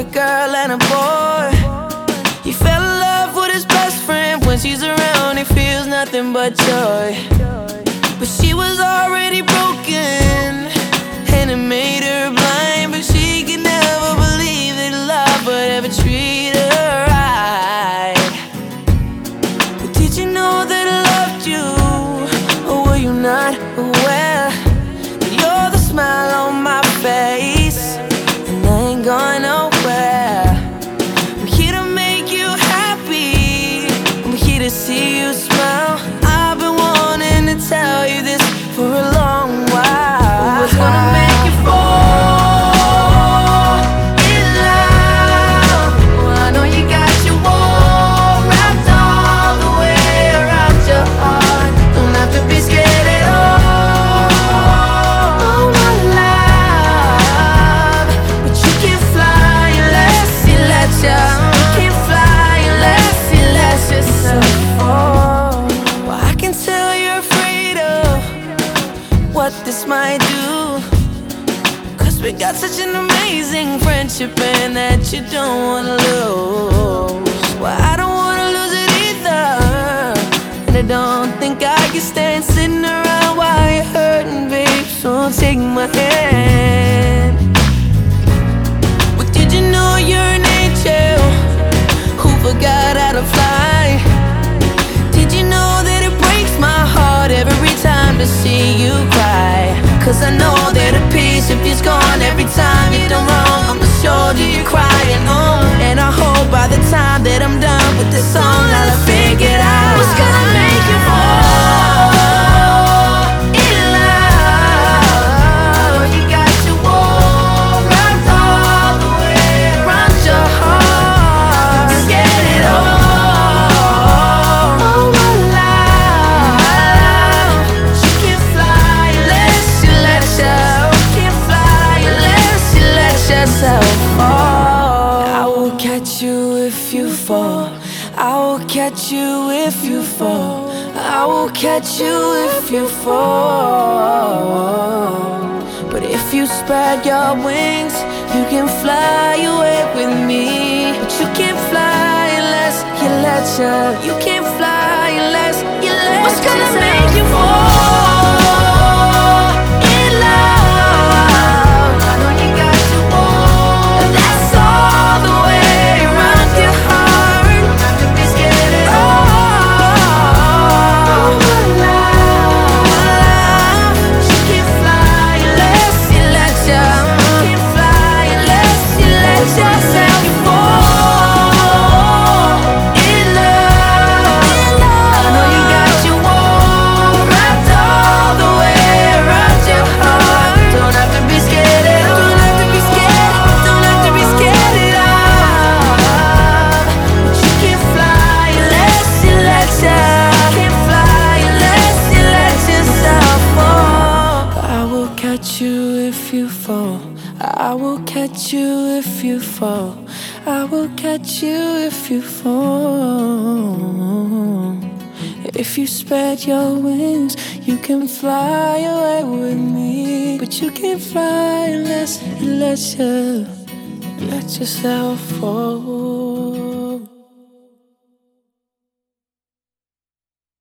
a girl and a boy. He fell in love with his best friend. When she's around, he feels nothing but joy. But she was already broken, and it made her might do. Cause we got such an amazing friendship and that you don't wanna lose. Well, I don't wanna lose it either. And I don't think I can stand sitting around while you're hurting, babe. So take my hand. But did you know you're an angel who forgot how to fly? Did you know that it breaks my heart every time to see you cry? Cause I know that a piece of you's gone I will catch you if you fall. I will catch you if you fall. But if you spread your wings, you can fly away with me. But you can't fly unless you let you. You can't fly unless you let What's gonna make you fall fall. I will catch you if you fall. I will catch you if you fall. If you spread your wings, you can fly away with me. But you can't fly unless let you let yourself fall.